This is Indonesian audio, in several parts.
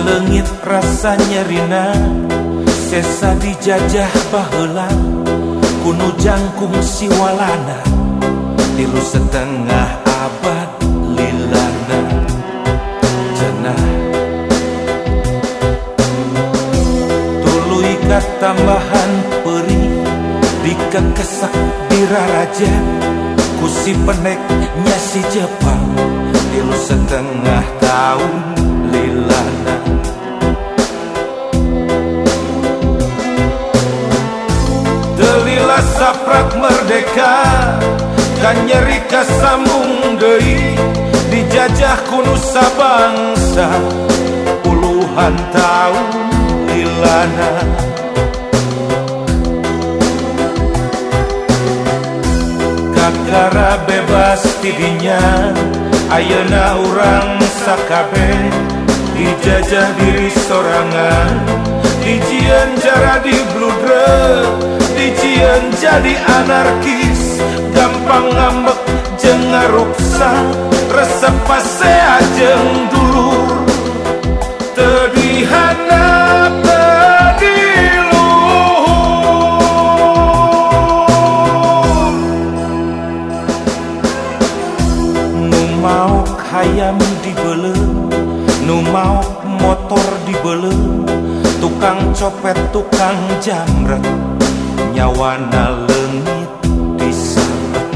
selengit rasa nyerina. Sesa dijajah bahela kuno jangkung siwalana. Tilu setengah abad lilana. Cenah. Tuluy tambahan peri dikekesak diraraja kusi peneknya si Jepang tilu setengah tahun lilana saprak merdeka Dan nyeri kesambung dei Dijajah kunusa bangsa Puluhan tahun lilana Kakara bebas tidinya Ayana orang sakabe. Dijajah diri sorangan Dijian jara di bludre Dijian jadi anarkis. Gampang ngambek jengaruksa Resep pase ajeng dulu Tedihana mau hayam dibele Nu mau motor dibele Tukang copet, tukang jamret Nyawana lengit disabet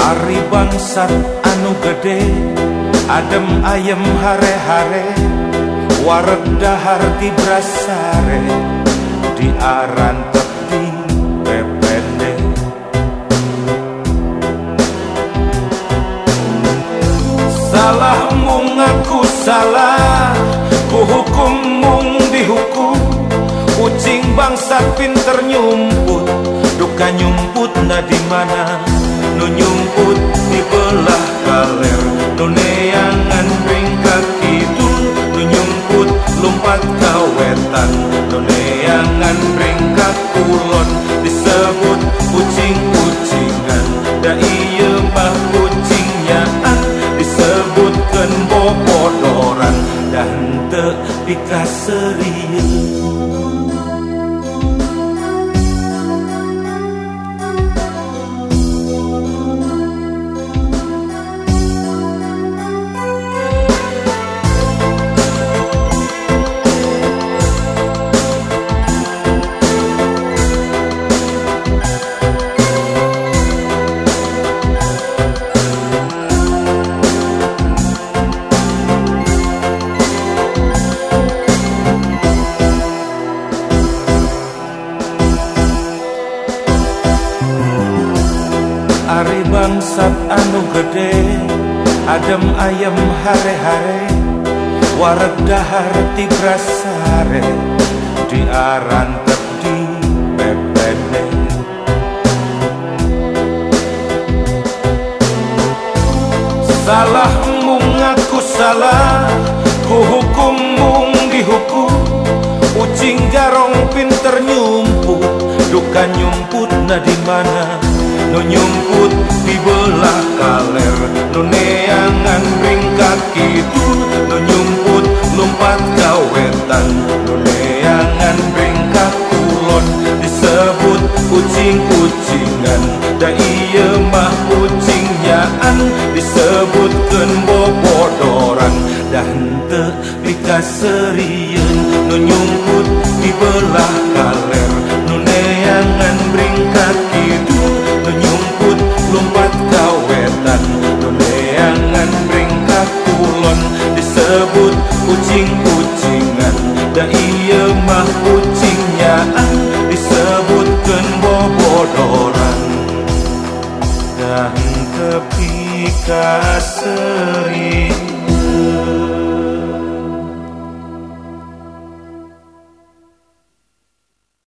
Ari bangsat anu gede Adem ayem hare-hare Wareg dahar di brasare Di aran sak pinter nyumput duka nyumput na di mana? Nu nyumput di belah kaler nu neangan ping ka nu nyumput lompat ka wetan nu neangan ping kulon disebut kucing-kucingan da iya mah kucingyaan ah. disebutkeun bobodoran dan henteu pikaserius Ari bangsat anu gede Adem ayam hare-hare Wareg dahar ti brasare Di aran di pepene. Salah mung aku salah Ku hukum mung dihukum Ucing garong pinter nyumput Duka nyumput na di mana nyumput di belah kaler nuneangan ringkat itu nu nyumput lompat kawetan nuneangan ringkat kulon disebut kucing-kucingan da iya mah kucingyaan. Disebutkeun bobodoran dan henteu dikaserian. Nu nyumput di belah dan ia mah kucingnya disebutkan bobodoran dan tepi kaseri